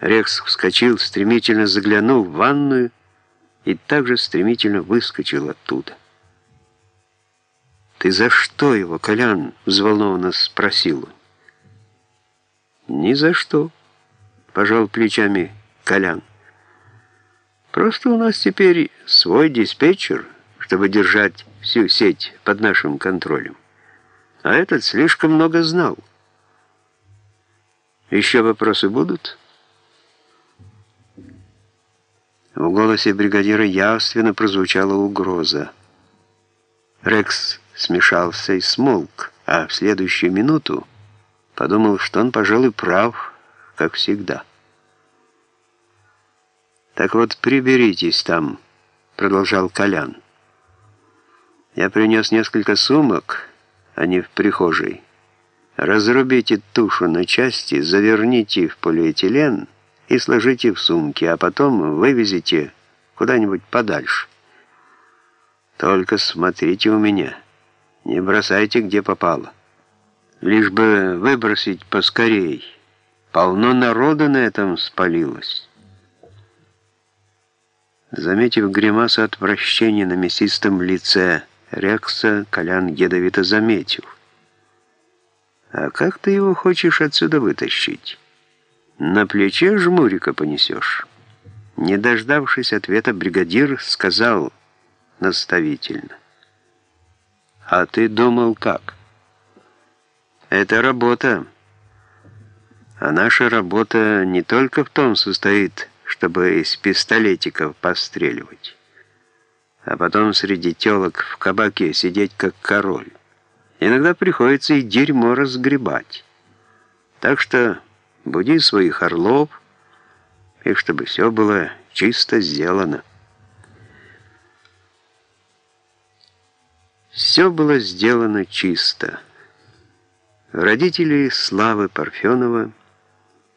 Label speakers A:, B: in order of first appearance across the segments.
A: Рекс вскочил, стремительно заглянул в ванную и также стремительно выскочил оттуда. «Ты за что его, Колян?» — взволнованно спросил. «Ни за что», — пожал плечами Колян. «Просто у нас теперь свой диспетчер, чтобы держать всю сеть под нашим контролем. А этот слишком много знал». «Еще вопросы будут?» В голосе бригадира явственно прозвучала угроза. Рекс смешался и смолк, а в следующую минуту подумал, что он, пожалуй, прав, как всегда. «Так вот, приберитесь там», — продолжал Колян. «Я принес несколько сумок, они в прихожей. Разрубите тушу на части, заверните в полиэтилен и сложите в сумки, а потом вывезите куда-нибудь подальше. Только смотрите у меня, не бросайте где попало. Лишь бы выбросить поскорей. Полно народа на этом спалилось. Заметив гримасу отвращения на мясистом лице Рекса, Колян ядовито заметил. «А как ты его хочешь отсюда вытащить?» На плече жмурика понесешь. Не дождавшись ответа, бригадир сказал наставительно. А ты думал как? Это работа. А наша работа не только в том состоит, чтобы из пистолетиков постреливать, а потом среди телок в кабаке сидеть как король. Иногда приходится и дерьмо разгребать. Так что буди своих орлов, и чтобы все было чисто сделано. Все было сделано чисто. Родители Славы Парфенова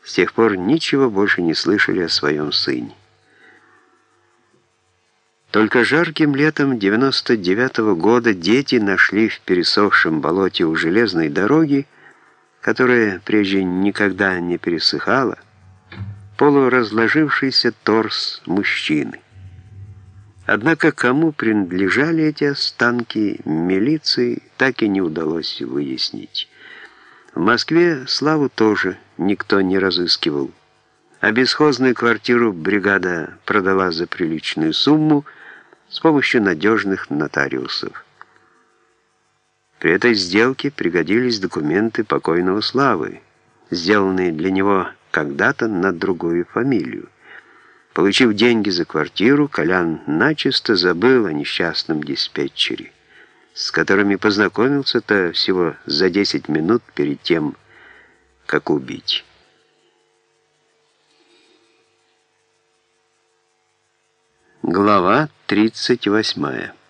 A: с тех пор ничего больше не слышали о своем сыне. Только жарким летом 99 -го года дети нашли в пересохшем болоте у железной дороги которая прежде никогда не пересыхала, полуразложившийся торс мужчины. Однако кому принадлежали эти останки, милиции так и не удалось выяснить. В Москве Славу тоже никто не разыскивал, а бесхозную квартиру бригада продала за приличную сумму с помощью надежных нотариусов. При этой сделке пригодились документы покойного Славы, сделанные для него когда-то на другую фамилию. Получив деньги за квартиру, Колян начисто забыл о несчастном диспетчере, с которыми познакомился-то всего за 10 минут перед тем, как убить. Глава 38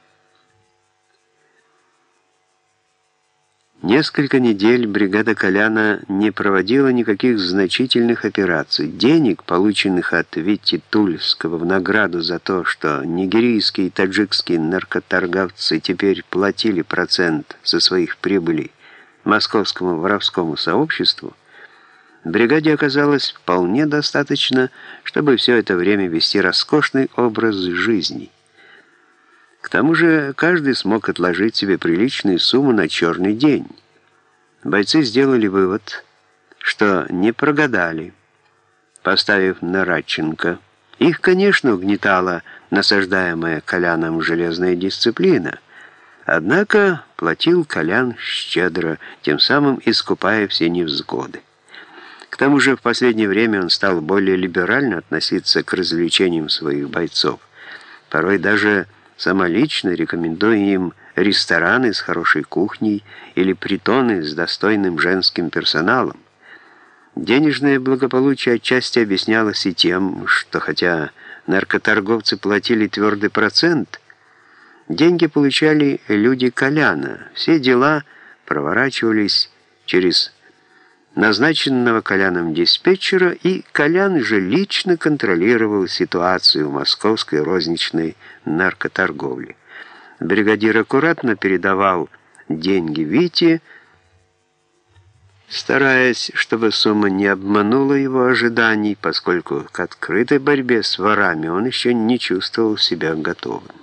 A: Несколько недель бригада Коляна не проводила никаких значительных операций. Денег, полученных от Витти Тульского в награду за то, что нигерийские и таджикские наркоторговцы теперь платили процент со своих прибылей московскому воровскому сообществу, бригаде оказалось вполне достаточно, чтобы все это время вести роскошный образ жизни. К тому же каждый смог отложить себе приличную сумму на черный день. Бойцы сделали вывод, что не прогадали, поставив на Радченко. Их, конечно, угнетала насаждаемая Коляном железная дисциплина, однако платил Колян щедро, тем самым искупая все невзгоды. К тому же в последнее время он стал более либерально относиться к развлечениям своих бойцов, порой даже самолично рекомендуя им рестораны с хорошей кухней или притоны с достойным женским персоналом. Денежное благополучие отчасти объяснялось и тем, что хотя наркоторговцы платили твердый процент, деньги получали люди Коляна. Все дела проворачивались через назначенного Коляном диспетчера, и Колян же лично контролировал ситуацию в московской розничной наркоторговле. Бригадир аккуратно передавал деньги Вите, стараясь, чтобы сумма не обманула его ожиданий, поскольку к открытой борьбе с ворами он еще не чувствовал себя готовым.